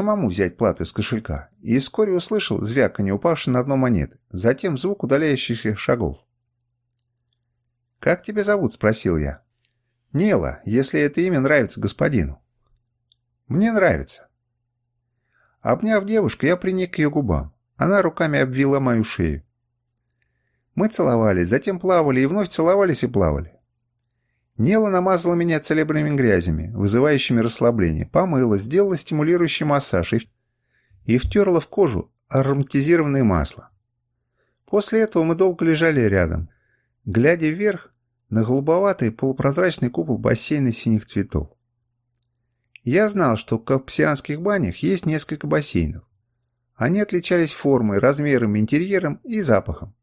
самому взять плату из кошелька и вскоре услышал звяканье упавшей на дно монеты, затем звук удаляющихся шагов. «Как тебя зовут?» – спросил я. «Нела, если это имя нравится господину». «Мне нравится». Обняв девушку, я приник к ее губам. Она руками обвила мою шею. Мы целовались, затем плавали и вновь целовались и плавали. Нела намазала меня целебными грязями, вызывающими расслабление, помыла, сделала стимулирующий массаж и, и втерла в кожу ароматизированное масло. После этого мы долго лежали рядом, глядя вверх на голубоватый полупрозрачный купол бассейна синих цветов. Я знал, что в капсианских банях есть несколько бассейнов. Они отличались формой, размером, интерьером и запахом.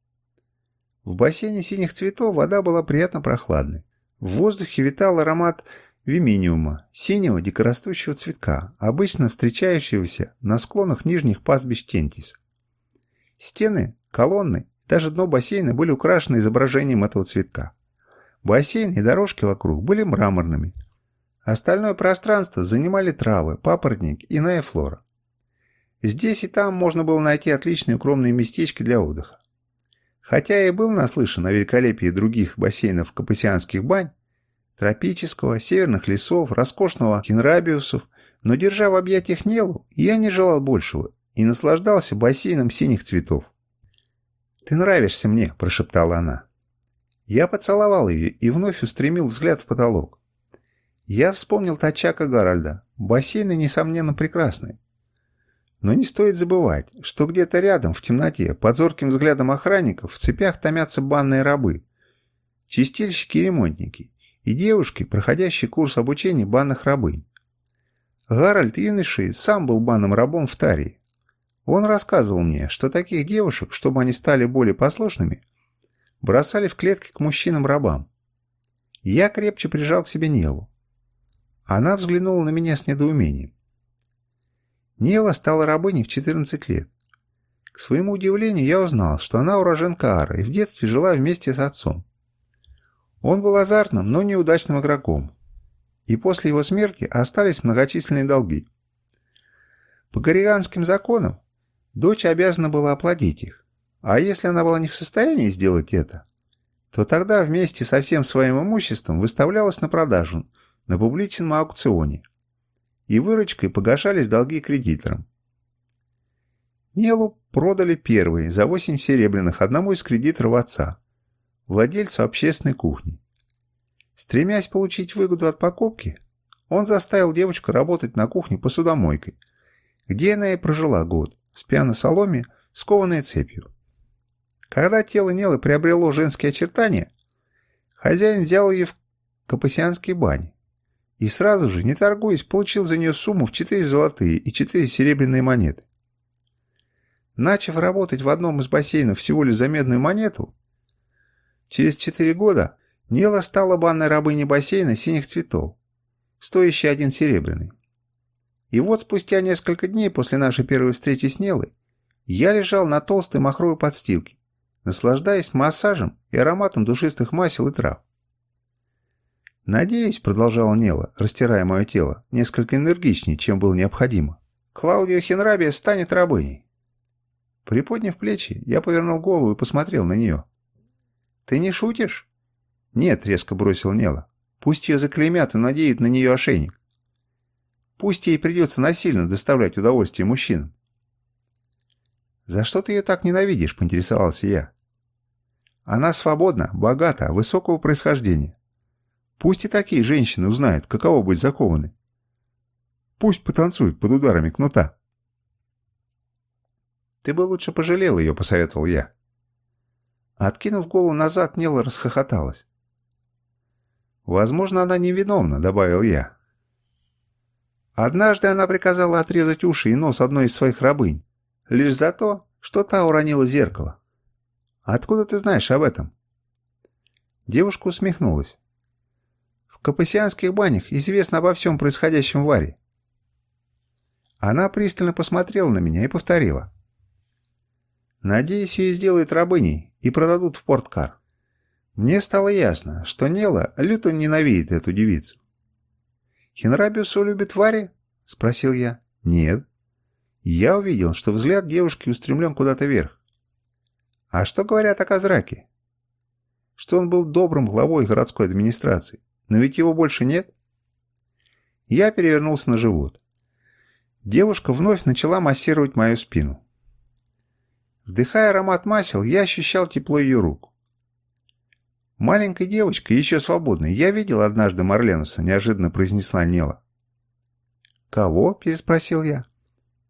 В бассейне синих цветов вода была приятно прохладной. В воздухе витал аромат вимениума, синего дикорастущего цветка, обычно встречающегося на склонах нижних пастбищ Тентис. Стены, колонны и даже дно бассейна были украшены изображением этого цветка. Бассейн и дорожки вокруг были мраморными. Остальное пространство занимали травы, папоротник и иная флора. Здесь и там можно было найти отличные укромные местечки для отдыха. Хотя и был наслышан о великолепии других бассейнов капасианских бань, тропического, северных лесов, роскошного кинрабиусов, но держа в объятиях Нелу, я не желал большего и наслаждался бассейном синих цветов. «Ты нравишься мне», – прошептала она. Я поцеловал ее и вновь устремил взгляд в потолок. Я вспомнил Тачака Гарольда. Бассейны, несомненно, прекрасны. Но не стоит забывать, что где-то рядом, в темноте, под зорким взглядом охранников, в цепях томятся банные рабы, чистильщики и ремонтники, и девушки, проходящие курс обучения банных рабынь. Гарольд юношей сам был банным рабом в Тарии. Он рассказывал мне, что таких девушек, чтобы они стали более послушными, бросали в клетки к мужчинам-рабам. Я крепче прижал к себе Нелу. Она взглянула на меня с недоумением. Нела стала рабыней в 14 лет. К своему удивлению, я узнал, что она уроженка Ара и в детстве жила вместе с отцом. Он был азартным, но неудачным игроком, и после его смерти остались многочисленные долги. По корианским законам дочь обязана была оплатить их, а если она была не в состоянии сделать это, то тогда вместе со всем своим имуществом выставлялась на продажу на публичном аукционе – и выручкой погашались долги кредиторам. Нелу продали первые за 8 серебряных одному из кредиторов отца, владельцу общественной кухни. Стремясь получить выгоду от покупки, он заставил девочку работать на кухне посудомойкой, где она и прожила год, спя на соломе, скованная цепью. Когда тело Нелы приобрело женские очертания, хозяин взял ее в капасианские бани, и сразу же, не торгуясь, получил за нее сумму в 4 золотые и 4 серебряные монеты. Начав работать в одном из бассейнов всего лишь за медную монету, через 4 года Нела стала банной рабыней бассейна синих цветов, стоящей один серебряный. И вот спустя несколько дней после нашей первой встречи с Нелой я лежал на толстой махровой подстилке, наслаждаясь массажем и ароматом душистых масел и трав. «Надеюсь», — продолжала Нела, растирая мое тело, несколько энергичнее, чем было необходимо, «Клаудио Хенрабия станет рабыней». Приподняв плечи, я повернул голову и посмотрел на нее. «Ты не шутишь?» «Нет», — резко бросил Нела. «Пусть ее заклеймят и надеют на нее ошейник. Пусть ей придется насильно доставлять удовольствие мужчинам». «За что ты ее так ненавидишь?» — поинтересовался я. «Она свободна, богата, высокого происхождения. Пусть и такие женщины узнают, каково быть закованной. Пусть потанцуют под ударами кнута. «Ты бы лучше пожалел ее», — посоветовал я. Откинув голову назад, Нела расхохоталась. «Возможно, она невиновна», — добавил я. Однажды она приказала отрезать уши и нос одной из своих рабынь, лишь за то, что та уронила зеркало. «Откуда ты знаешь об этом?» Девушка усмехнулась. В капасианских банях известно обо всем происходящем в Варе. Она пристально посмотрела на меня и повторила. Надеюсь, ее сделают рабыней и продадут в порткар. Мне стало ясно, что Нела люто ненавидит эту девицу. «Хенрабиусу любит Вари?» — спросил я. «Нет». Я увидел, что взгляд девушки устремлен куда-то вверх. А что говорят о Казраке? Что он был добрым главой городской администрации, но ведь его больше нет. Я перевернулся на живот. Девушка вновь начала массировать мою спину. Вдыхая аромат масел, я ощущал тепло ее рук. «Маленькая девочка, еще свободная. Я видел однажды Марленуса», — неожиданно произнесла Нела. «Кого?» — переспросил я.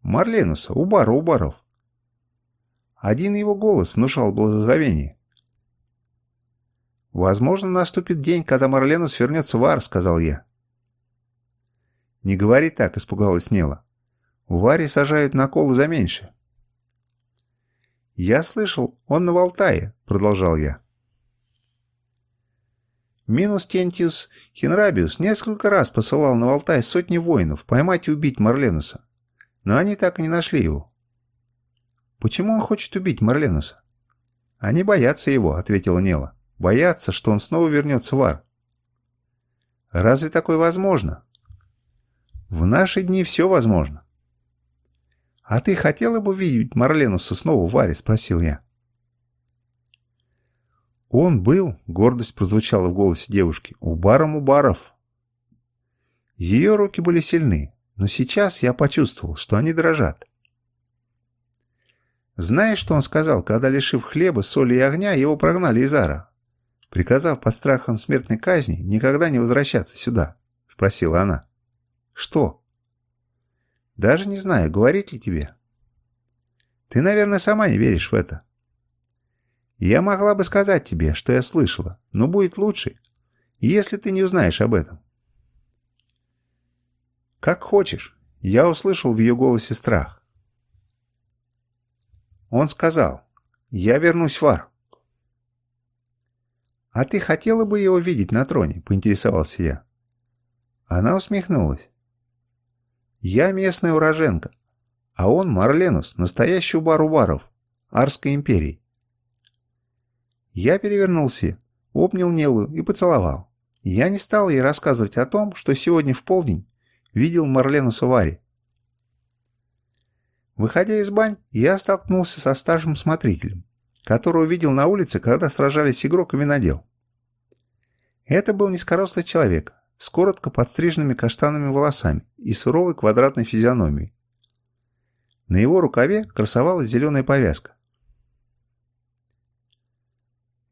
«Марленуса, у бара, у баров». Один его голос внушал благоговение. «Возможно, наступит день, когда Марленус вернется в Ар», — сказал я. «Не говори так», — испугалась Нела. В Варе сажают на колы за меньше. «Я слышал, он на Валтае», — продолжал я. Минус Тентиус Хенрабиус несколько раз посылал на Валтай сотни воинов поймать и убить Марленуса, но они так и не нашли его. «Почему он хочет убить Марленуса?» «Они боятся его», — ответила Нела. «Боятся, что он снова вернется в Ар». «Разве такое возможно?» «В наши дни все возможно». «А ты хотела бы видеть Марленуса снова в Варе?» — спросил я. «Он был», — гордость прозвучала в голосе девушки, — «убаром убаров». Ее руки были сильны, но сейчас я почувствовал, что они дрожат. Знаешь, что он сказал, когда, лишив хлеба, соли и огня, его прогнали из Ара, приказав под страхом смертной казни никогда не возвращаться сюда? — спросила она. «Что?» Даже не знаю, говорить ли тебе. Ты, наверное, сама не веришь в это. Я могла бы сказать тебе, что я слышала, но будет лучше, если ты не узнаешь об этом. Как хочешь. Я услышал в ее голосе страх. Он сказал, я вернусь в Ар. «А ты хотела бы его видеть на троне?» – поинтересовался я. Она усмехнулась. Я местная уроженка, а он Марленус, настоящий убар убаров, Арской империи. Я перевернулся, обнял Нелу и поцеловал. Я не стал ей рассказывать о том, что сегодня в полдень видел Марленуса Вари. Выходя из бань, я столкнулся со старшим смотрителем, которого видел на улице, когда сражались игрок и винодел. Это был низкорослый человек, с коротко подстриженными каштанными волосами и суровой квадратной физиономией. На его рукаве красовалась зеленая повязка.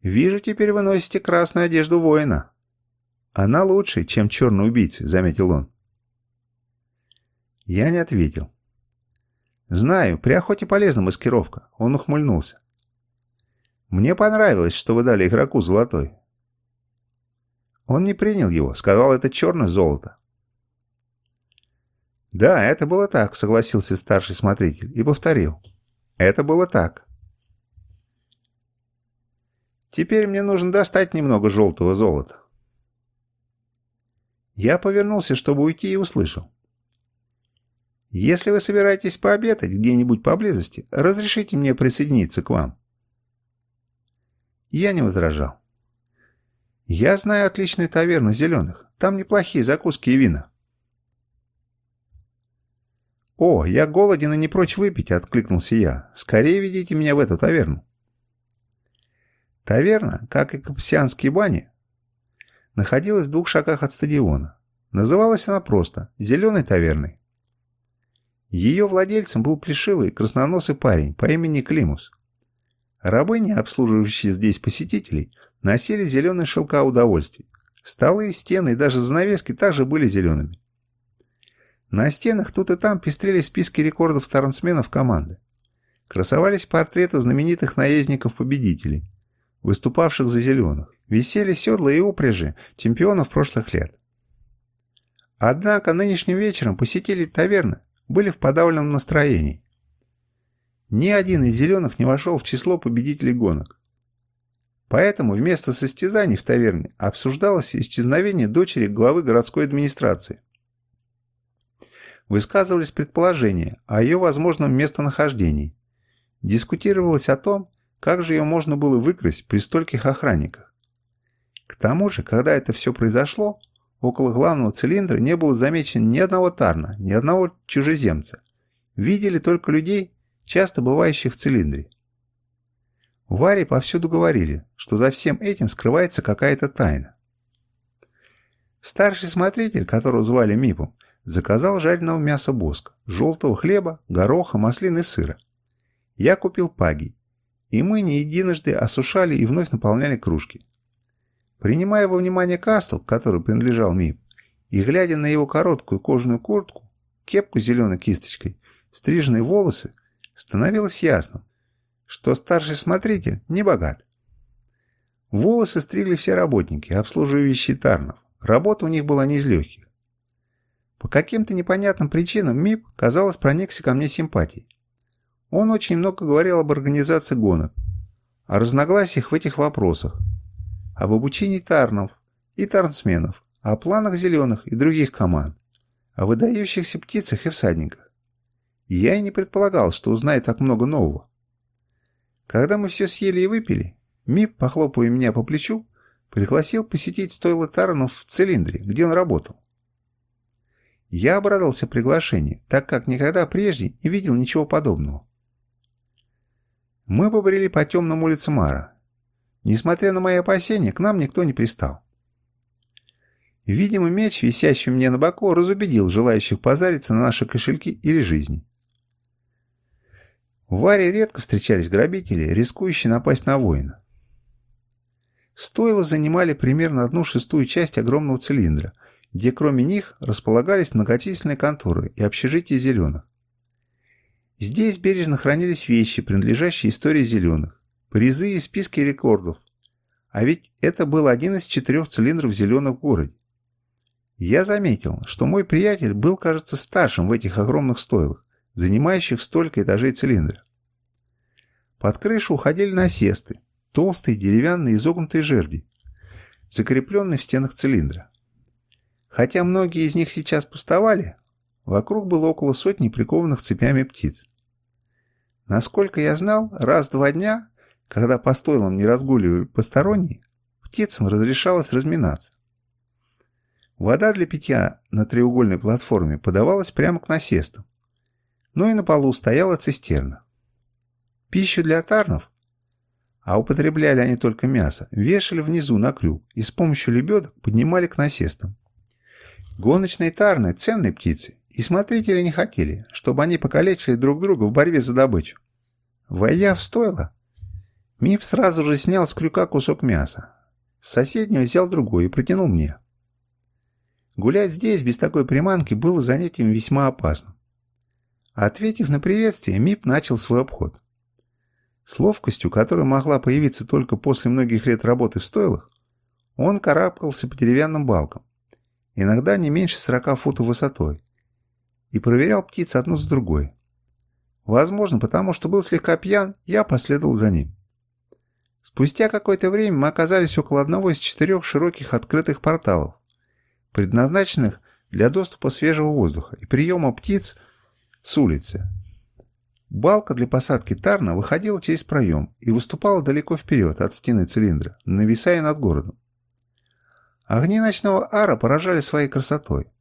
«Вижу, теперь вы носите красную одежду воина. Она лучше, чем черный убийцы», — заметил он. Я не ответил. «Знаю, при охоте полезна маскировка», — он ухмыльнулся. «Мне понравилось, что вы дали игроку золотой. Он не принял его, сказал, это черное золото. «Да, это было так», — согласился старший смотритель и повторил. «Это было так». «Теперь мне нужно достать немного желтого золота». Я повернулся, чтобы уйти, и услышал. «Если вы собираетесь пообедать где-нибудь поблизости, разрешите мне присоединиться к вам». Я не возражал. «Я знаю отличную таверну зеленых. Там неплохие закуски и вина». «О, я голоден и не прочь выпить», — откликнулся я. «Скорее ведите меня в эту таверну». Таверна, как и капсианские бани, находилась в двух шагах от стадиона. Называлась она просто «Зеленой таверной». Ее владельцем был плешивый красноносый парень по имени Климус. Рабыни, обслуживающие здесь посетителей, носили зеленые шелка удовольствий. Столы, стены и даже занавески также были зелеными. На стенах тут и там пестрели списки рекордов трансменов команды. Красовались портреты знаменитых наездников-победителей, выступавших за зеленых. Висели седла и упряжи чемпионов прошлых лет. Однако нынешним вечером посетители таверны были в подавленном настроении. Ни один из зеленых не вошел в число победителей гонок. Поэтому вместо состязаний в таверне обсуждалось исчезновение дочери главы городской администрации. Высказывались предположения о ее возможном местонахождении. Дискутировалось о том, как же ее можно было выкрасть при стольких охранниках. К тому же, когда это все произошло, около главного цилиндра не было замечено ни одного тарна, ни одного чужеземца, видели только людей, часто бывающих в цилиндре. Варе повсюду говорили, что за всем этим скрывается какая-то тайна. Старший смотритель, которого звали Мипом, заказал жареного мяса боска, желтого хлеба, гороха, маслин и сыра. Я купил паги, и мы не единожды осушали и вновь наполняли кружки. Принимая во внимание кастл, который принадлежал Мип, и глядя на его короткую кожаную куртку, кепку с зеленой кисточкой, стриженные волосы, становилось ясно, что старший смотритель не богат. Волосы стригли все работники, обслуживающие Тарнов. Работа у них была не из легких. По каким-то непонятным причинам МИП, казалось, проникся ко мне симпатией. Он очень много говорил об организации гонок, о разногласиях в этих вопросах, об обучении тарнов и тарнсменов, о планах зеленых и других команд, о выдающихся птицах и всадниках. Я и не предполагал, что узнаю так много нового. Когда мы все съели и выпили, Мип, похлопывая меня по плечу, пригласил посетить стойло Таранов в цилиндре, где он работал. Я обрадовался приглашению, так как никогда прежде не видел ничего подобного. Мы побрели по темным улицам Мара. Несмотря на мои опасения, к нам никто не пристал. Видимо, меч, висящий мне на боку, разубедил желающих позариться на наши кошельки или жизни. В Варе редко встречались грабители, рискующие напасть на воина. Стойла занимали примерно одну шестую часть огромного цилиндра, где кроме них располагались многочисленные конторы и общежития зеленых. Здесь бережно хранились вещи, принадлежащие истории зеленых, призы и списки рекордов. А ведь это был один из четырех цилиндров зеленых в городе. Я заметил, что мой приятель был, кажется, старшим в этих огромных стойлах занимающих столько этажей цилиндра. Под крышу уходили насесты, толстые деревянные изогнутые жерди, закрепленные в стенах цилиндра. Хотя многие из них сейчас пустовали, вокруг было около сотни прикованных цепями птиц. Насколько я знал, раз в два дня, когда по стойлам не разгуливали посторонние, птицам разрешалось разминаться. Вода для питья на треугольной платформе подавалась прямо к насестам, но и на полу стояла цистерна. Пищу для тарнов, а употребляли они только мясо, вешали внизу на крюк и с помощью лебедок поднимали к насестам. Гоночные тарны – ценные птицы, и смотрители не хотели, чтобы они покалечили друг друга в борьбе за добычу. Войдя в стойло, Мип сразу же снял с крюка кусок мяса. С соседнего взял другой и протянул мне. Гулять здесь без такой приманки было занятием весьма опасным. Ответив на приветствие, Мип начал свой обход. С ловкостью, которая могла появиться только после многих лет работы в стойлах, он карабкался по деревянным балкам, иногда не меньше 40 футов высотой, и проверял птиц одну с другой. Возможно, потому что был слегка пьян, я последовал за ним. Спустя какое-то время мы оказались около одного из четырех широких открытых порталов, предназначенных для доступа свежего воздуха и приема птиц с улицы. Балка для посадки Тарна выходила через проем и выступала далеко вперед от стены цилиндра, нависая над городом. Огни ночного ара поражали своей красотой.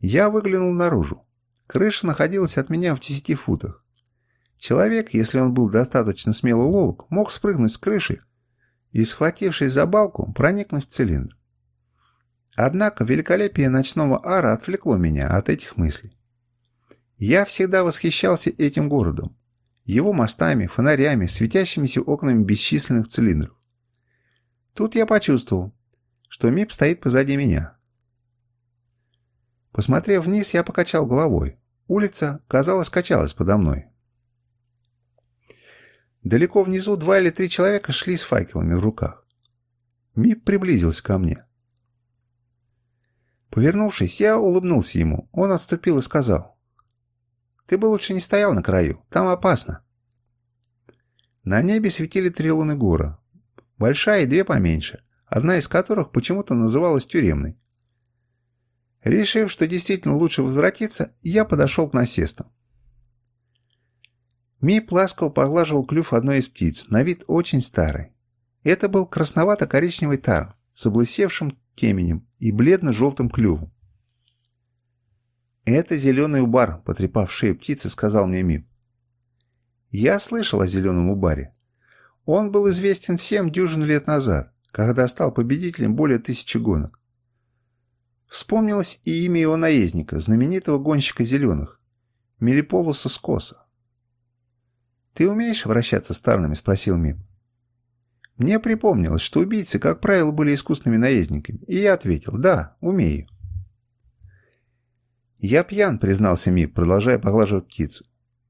Я выглянул наружу. Крыша находилась от меня в 10 футах. Человек, если он был достаточно смело ловок, мог спрыгнуть с крыши и, схватившись за балку, проникнуть в цилиндр. Однако великолепие ночного ара отвлекло меня от этих мыслей. Я всегда восхищался этим городом, его мостами, фонарями, светящимися окнами бесчисленных цилиндров. Тут я почувствовал, что МИП стоит позади меня. Посмотрев вниз, я покачал головой. Улица, казалось, качалась подо мной. Далеко внизу два или три человека шли с факелами в руках. МИП приблизился ко мне. Повернувшись, я улыбнулся ему. Он отступил и сказал. Ты бы лучше не стоял на краю, там опасно. На небе светили три луны гора. Большая и две поменьше, одна из которых почему-то называлась тюремной. Решив, что действительно лучше возвратиться, я подошел к насестам. Мип ласково поглаживал клюв одной из птиц, на вид очень старой. Это был красновато-коричневый тар с облысевшим теменем и бледно-желтым клювом. «Это зеленый убар», — потрепав шею птицы, сказал мне Мип. Я слышал о зеленом убаре. Он был известен всем дюжину лет назад, когда стал победителем более тысячи гонок. Вспомнилось и имя его наездника, знаменитого гонщика зеленых, Мелиполуса Скоса. «Ты умеешь вращаться с тарнами?» – спросил Мим. Мне припомнилось, что убийцы, как правило, были искусными наездниками, и я ответил «Да, умею». «Я пьян», — признался Мип, продолжая поглаживать птицу.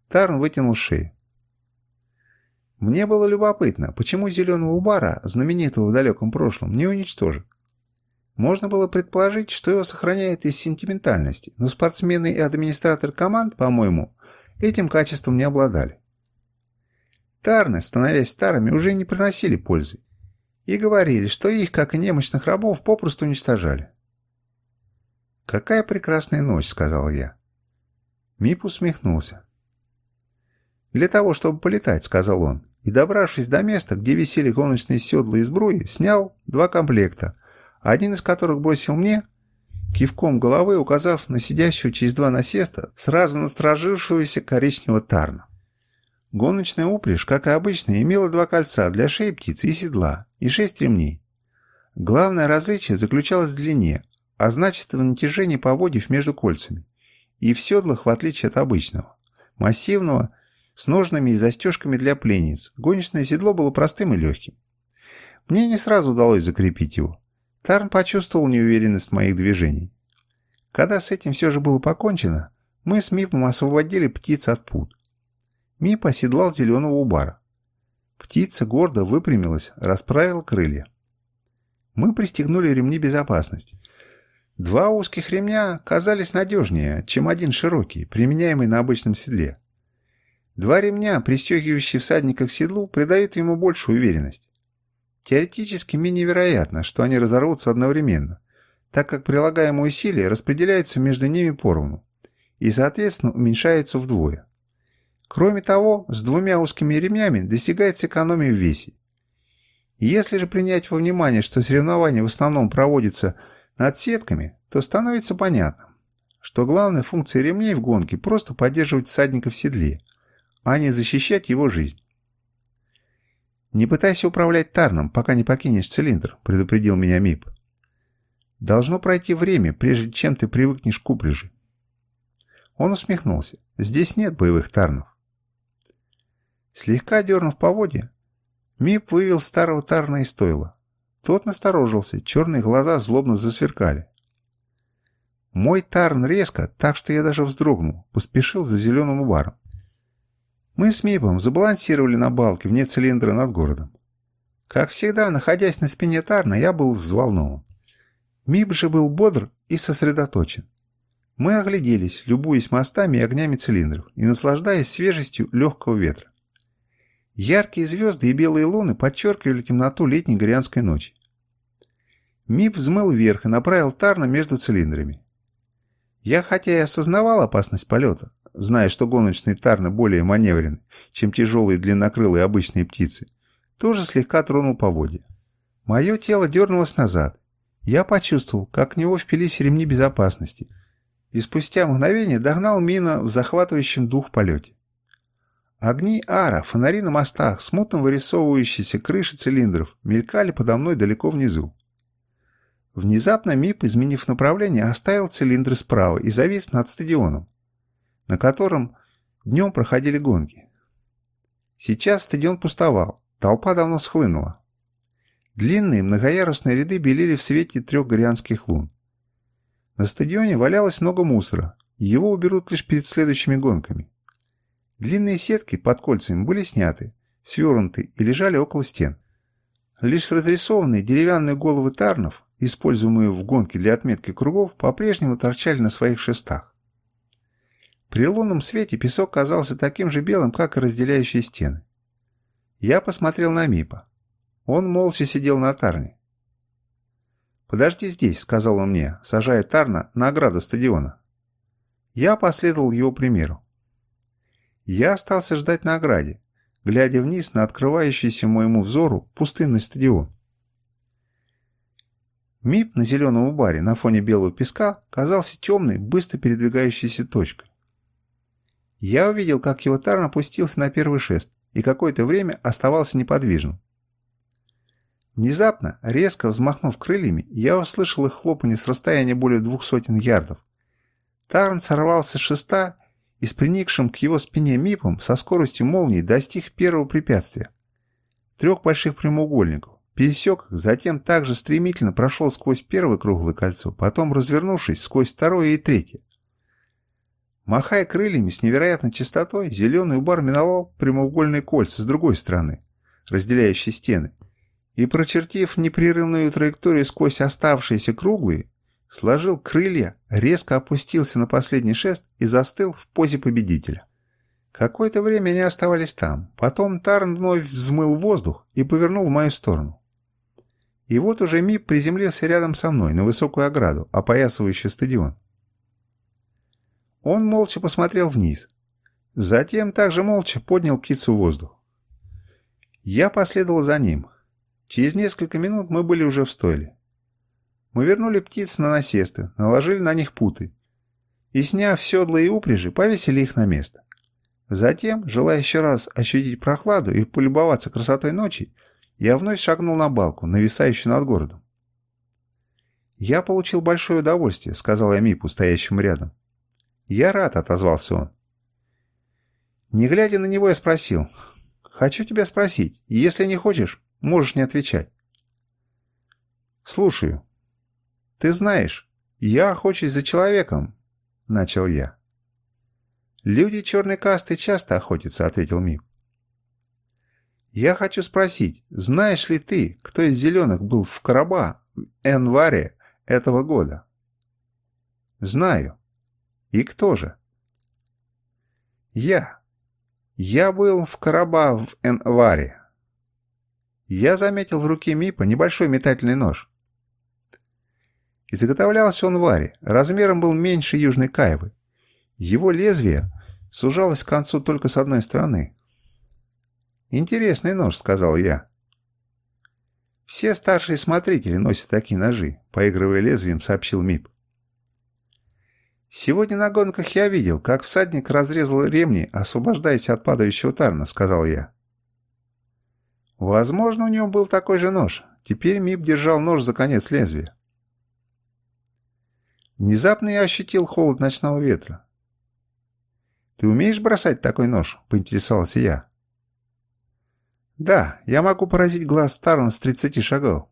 Тарн вытянул шею. Мне было любопытно, почему зеленого убара, знаменитого в далеком прошлом, не уничтожили. Можно было предположить, что его сохраняют из сентиментальности, но спортсмены и администратор команд, по-моему, этим качеством не обладали. Тарны, становясь старыми, уже не приносили пользы и говорили, что их, как и немощных рабов, попросту уничтожали. «Какая прекрасная ночь», — сказал я. Мип усмехнулся. «Для того, чтобы полетать», — сказал он, и, добравшись до места, где висели гоночные седла и сбруи, снял два комплекта, один из которых бросил мне, кивком головы указав на сидящего через два насеста сразу насторожившегося коричневого тарна. Гоночная упряжь, как и обычно, имела два кольца для шеи птицы и седла, и шесть ремней. Главное различие заключалось в длине, а значит в натяжении поводьев между кольцами, и в седлах в отличие от обычного, массивного, с ножными и застежками для пленниц, гоночное седло было простым и легким. Мне не сразу удалось закрепить его. Тарн почувствовал неуверенность моих движений. Когда с этим все же было покончено, мы с Мипом освободили птиц от пут. Мип оседлал зеленого убара. Птица гордо выпрямилась, расправила крылья. Мы пристегнули ремни безопасности. Два узких ремня казались надежнее, чем один широкий, применяемый на обычном седле. Два ремня, пристегивающие всадника к седлу, придают ему большую уверенность. Теоретически менее вероятно, что они разорвутся одновременно, так как прилагаемые усилия распределяются между ними поровну и, соответственно, уменьшаются вдвое. Кроме того, с двумя узкими ремнями достигается экономия в весе. если же принять во внимание, что соревнования в основном проводятся над сетками, то становится понятно, что главная функция ремней в гонке просто поддерживать всадника в седле, а не защищать его жизнь. «Не пытайся управлять Тарном, пока не покинешь цилиндр», — предупредил меня Мип. «Должно пройти время, прежде чем ты привыкнешь к упряжи». Он усмехнулся. «Здесь нет боевых Тарнов». Слегка дернув поводья, Мип вывел старого Тарна из стойла. Тот насторожился, черные глаза злобно засверкали. Мой Тарн резко, так что я даже вздрогнул, поспешил за зеленым убаром. Мы с Мипом забалансировали на балке вне цилиндра над городом. Как всегда, находясь на спине Тарна, я был взволнован. Мип же был бодр и сосредоточен. Мы огляделись, любуясь мостами и огнями цилиндров и наслаждаясь свежестью легкого ветра. Яркие звезды и белые луны подчеркивали темноту летней горианской ночи. Мип взмыл вверх и направил Тарна между цилиндрами. Я хотя и осознавал опасность полета, зная, что гоночные Тарны более маневрены, чем тяжелые длиннокрылые обычные птицы, тоже слегка тронул поводья. Мое тело дернулось назад. Я почувствовал, как в него впились ремни безопасности, и спустя мгновение догнал Мина в захватывающем дух полете. Огни ара, фонари на мостах, смутно вырисовывающиеся крыши цилиндров, мелькали подо мной далеко внизу. Внезапно МИП, изменив направление, оставил цилиндры справа и завис над стадионом, на котором днем проходили гонки. Сейчас стадион пустовал, толпа давно схлынула. Длинные многоярусные ряды белели в свете трех горианских лун. На стадионе валялось много мусора, его уберут лишь перед следующими гонками. Длинные сетки под кольцами были сняты, свернуты и лежали около стен. Лишь разрисованные деревянные головы тарнов, используемые в гонке для отметки кругов, по-прежнему торчали на своих шестах. При лунном свете песок казался таким же белым, как и разделяющие стены. Я посмотрел на Мипа. Он молча сидел на тарне. «Подожди здесь», — сказал он мне, сажая тарна на ограду стадиона. Я последовал его примеру. Я остался ждать на ограде, глядя вниз на открывающийся моему взору пустынный стадион. Мип на зеленом баре на фоне белого песка казался темной, быстро передвигающейся точкой. Я увидел, как его тарн опустился на первый шест и какое-то время оставался неподвижным. Внезапно, резко взмахнув крыльями, я услышал их хлопанье с расстояния более двух сотен ярдов. Тарн сорвался с шеста и с приникшим к его спине мипом со скоростью молнии достиг первого препятствия. Трех больших прямоугольников. Пересек затем также стремительно прошел сквозь первое круглое кольцо, потом, развернувшись, сквозь второе и третье. Махая крыльями с невероятной частотой, зеленый убар миновал прямоугольные кольца с другой стороны, разделяющие стены, и, прочертив непрерывную траекторию сквозь оставшиеся круглые, сложил крылья, резко опустился на последний шест и застыл в позе победителя. Какое-то время они оставались там, потом Тарн вновь взмыл воздух и повернул в мою сторону. И вот уже Мип приземлился рядом со мной на высокую ограду, опоясывающую стадион. Он молча посмотрел вниз. Затем также молча поднял птицу в воздух. Я последовал за ним. Через несколько минут мы были уже в стойле. Мы вернули птиц на насесты, наложили на них путы. И, сняв седла и упряжи, повесили их на место. Затем, желая еще раз ощутить прохладу и полюбоваться красотой ночи, я вновь шагнул на балку, нависающую над городом. «Я получил большое удовольствие», — сказал я Мипу, стоящему рядом. «Я рад», — отозвался он. Не глядя на него, я спросил. «Хочу тебя спросить. Если не хочешь, можешь не отвечать». «Слушаю». «Ты знаешь, я охочусь за человеком», — начал я. «Люди черной касты часто охотятся», — ответил Мип. «Я хочу спросить, знаешь ли ты, кто из зеленых был в Караба в январе этого года?» «Знаю. И кто же? Я. Я был в Караба в Энваре. Я заметил в руке Мипа небольшой метательный нож. Изготовлялся он в Варе, размером был меньше южной кайвы. Его лезвие сужалось к концу только с одной стороны. «Интересный нож», — сказал я. «Все старшие смотрители носят такие ножи», — поигрывая лезвием, сообщил Мип. «Сегодня на гонках я видел, как всадник разрезал ремни, освобождаясь от падающего тарна», — сказал я. Возможно, у него был такой же нож. Теперь Мип держал нож за конец лезвия. Внезапно я ощутил холод ночного ветра. «Ты умеешь бросать такой нож?» — поинтересовался я. «Да, я могу поразить глаз Тарна с 30 шагов».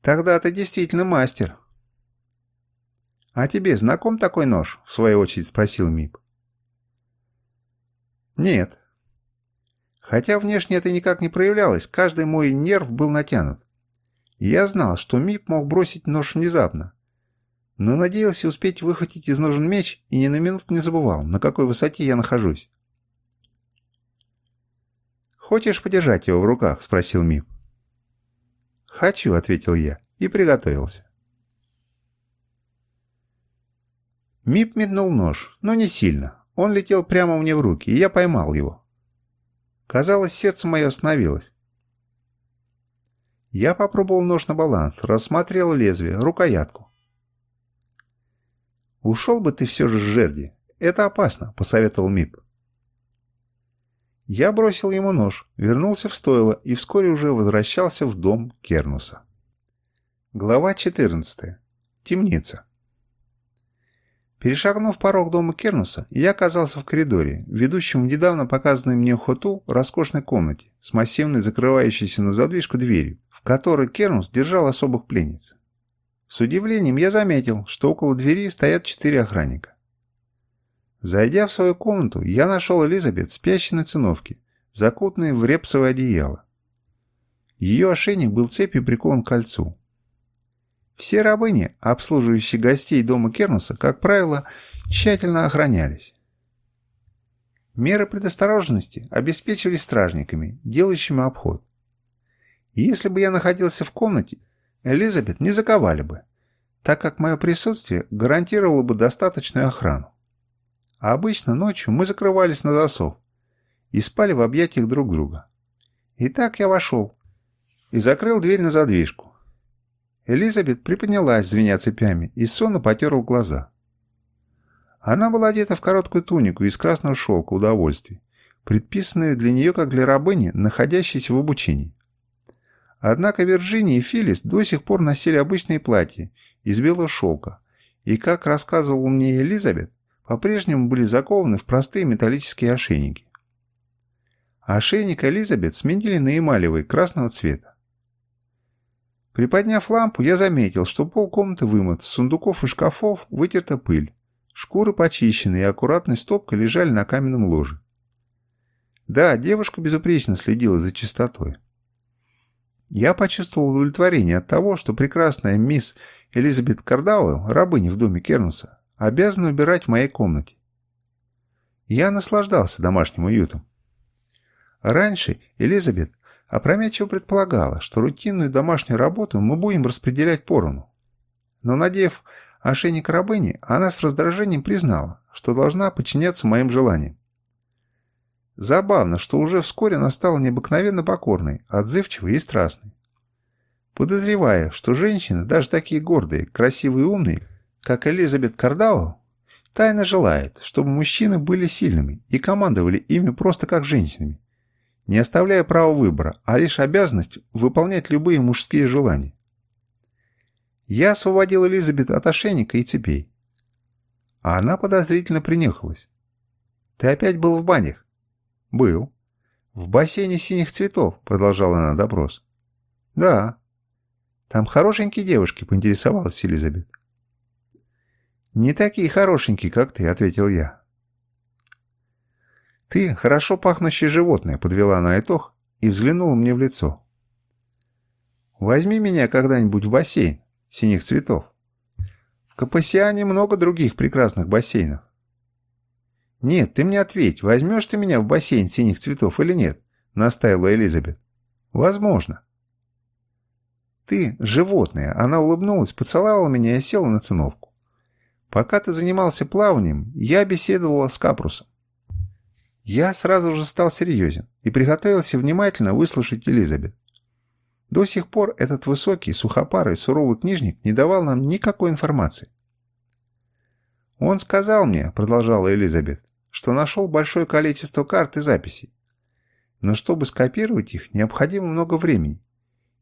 «Тогда ты действительно мастер», «А тебе знаком такой нож?» – в свою очередь спросил Мип. «Нет». Хотя внешне это никак не проявлялось, каждый мой нерв был натянут. Я знал, что Мип мог бросить нож внезапно. Но надеялся успеть выхватить из ножен меч и ни на минуту не забывал, на какой высоте я нахожусь. «Хочешь подержать его в руках?» – спросил Мип. «Хочу», – ответил я и приготовился. Мип метнул нож, но не сильно. Он летел прямо мне в руки, и я поймал его. Казалось, сердце мое остановилось. Я попробовал нож на баланс, рассмотрел лезвие, рукоятку. «Ушел бы ты все же с жерди. Это опасно», — посоветовал Мип. Я бросил ему нож, вернулся в стойло и вскоре уже возвращался в дом Кернуса. Глава 14. Темница. Перешагнув порог дома Кернуса, я оказался в коридоре, ведущем в недавно показанной мне хоту роскошной комнате с массивной закрывающейся на задвижку дверью, в которой Кернус держал особых пленниц. С удивлением я заметил, что около двери стоят четыре охранника. Зайдя в свою комнату, я нашел Элизабет спящей на циновке, закутанной в репсовое одеяло. Ее ошейник был цепью прикован к кольцу. Все рабыни, обслуживающие гостей дома Кернуса, как правило, тщательно охранялись. Меры предосторожности обеспечивались стражниками, делающими обход. И если бы я находился в комнате, Элизабет не заковали бы, так как мое присутствие гарантировало бы достаточную охрану. Обычно ночью мы закрывались на засов и спали в объятиях друг друга. Итак, я вошел и закрыл дверь на задвижку. Элизабет приподнялась, звеня цепями, и сонно потерла глаза. Она была одета в короткую тунику из красного шелка удовольствий, предписанную для нее как для рабыни, находящейся в обучении. Однако Вирджиния и Филлис до сих пор носили обычные платья из белого шелка, и, как рассказывал мне Элизабет, по-прежнему были закованы в простые металлические ошейники. Ошейник Элизабет сменили на эмалевый красного цвета. Приподняв лампу, я заметил, что пол комнаты вымыт, сундуков и шкафов вытерта пыль, шкуры почищены и аккуратной стопкой лежали на каменном ложе. Да, девушка безупречно следила за чистотой. Я почувствовал удовлетворение от того, что прекрасная мисс Элизабет Кардауэлл, рабыня в доме Кернуса, обязана убирать в моей комнате. Я наслаждался домашним уютом. Раньше Элизабет опрометчиво предполагала, что рутинную домашнюю работу мы будем распределять поровну. Но, надев ошейник рабыни, она с раздражением признала, что должна подчиняться моим желаниям. Забавно, что уже вскоре она стала необыкновенно покорной, отзывчивой и страстной. Подозревая, что женщины, даже такие гордые, красивые и умные, как Элизабет Кардауэлл, тайно желает, чтобы мужчины были сильными и командовали ими просто как женщинами, не оставляя права выбора, а лишь обязанность выполнять любые мужские желания. Я освободил Элизабет от ошейника и цепей. А она подозрительно принюхалась. «Ты опять был в банях?» «Был». «В бассейне синих цветов», — продолжала она допрос. «Да». «Там хорошенькие девушки», — поинтересовалась Элизабет. «Не такие хорошенькие, как ты», — ответил я. «Ты хорошо пахнущее животное», — подвела она итог и взглянула мне в лицо. «Возьми меня когда-нибудь в бассейн синих цветов. В Капасиане много других прекрасных бассейнов». «Нет, ты мне ответь, возьмешь ты меня в бассейн синих цветов или нет?» — настаивала Элизабет. «Возможно». «Ты — животное!» Она улыбнулась, поцеловала меня и села на циновку. «Пока ты занимался плаванием, я беседовала с Капрусом. Я сразу же стал серьезен и приготовился внимательно выслушать Элизабет. До сих пор этот высокий, сухопарый, суровый книжник не давал нам никакой информации. «Он сказал мне», — продолжала Элизабет, «что нашел большое количество карт и записей. Но чтобы скопировать их, необходимо много времени,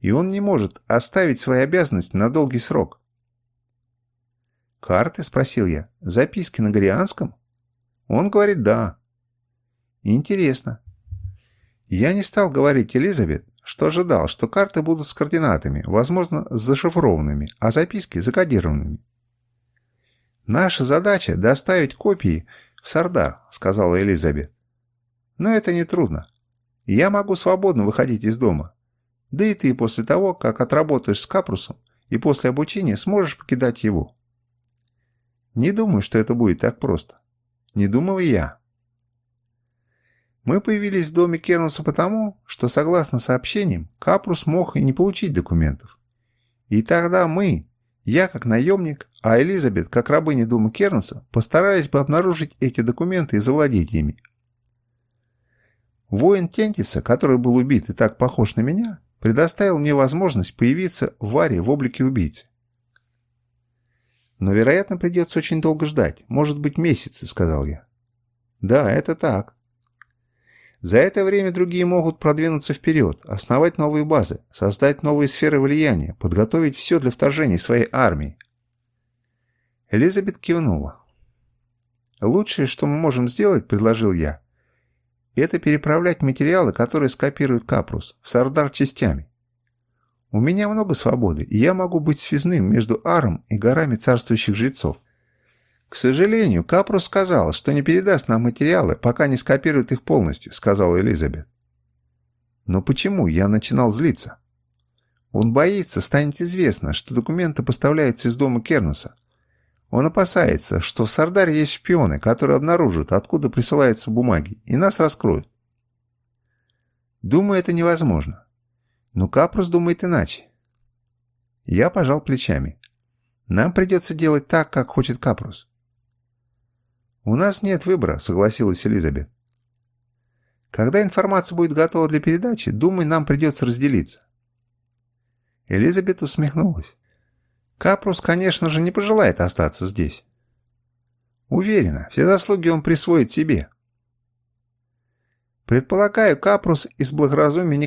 и он не может оставить свои обязанности на долгий срок». «Карты?» — спросил я. «Записки на Горианском?» Он говорит «да». Интересно. Я не стал говорить Элизабет, что ожидал, что карты будут с координатами, возможно, зашифрованными, а записки закодированными. «Наша задача – доставить копии в Сардар», – сказала Элизабет. «Но это нетрудно. Я могу свободно выходить из дома. Да и ты после того, как отработаешь с Капрусом и после обучения сможешь покидать его». Не думаю, что это будет так просто. Не думал и я. Мы появились в доме Кернуса потому, что, согласно сообщениям, Капрус мог и не получить документов. И тогда мы, я как наемник, а Элизабет как рабыня дома Кернуса, постарались бы обнаружить эти документы и завладеть ими. Воин Тентиса, который был убит и так похож на меня, предоставил мне возможность появиться в Варе в облике убийцы. «Но, вероятно, придется очень долго ждать, может быть, месяцы», — сказал я. «Да, это так. За это время другие могут продвинуться вперед, основать новые базы, создать новые сферы влияния, подготовить все для вторжения своей армии. Элизабет кивнула. «Лучшее, что мы можем сделать, — предложил я, — это переправлять материалы, которые скопирует Капрус, в Сардар частями. У меня много свободы, и я могу быть связным между Аром и горами царствующих жрецов. «К сожалению, Капрус сказал, что не передаст нам материалы, пока не скопирует их полностью», — сказала Элизабет. «Но почему?» — я начинал злиться. Он боится, станет известно, что документы поставляются из дома Кернуса. Он опасается, что в Сардаре есть шпионы, которые обнаружат, откуда присылаются бумаги, и нас раскроют. Думаю, это невозможно. Но Капрус думает иначе. Я пожал плечами. Нам придется делать так, как хочет Капрус. «У нас нет выбора», — согласилась Элизабет. «Когда информация будет готова для передачи, думаю, нам придется разделиться». Элизабет усмехнулась. Капрус, конечно же, не пожелает остаться здесь. Уверена, все заслуги он присвоит себе. Предполагаю, Капрус из благоразумия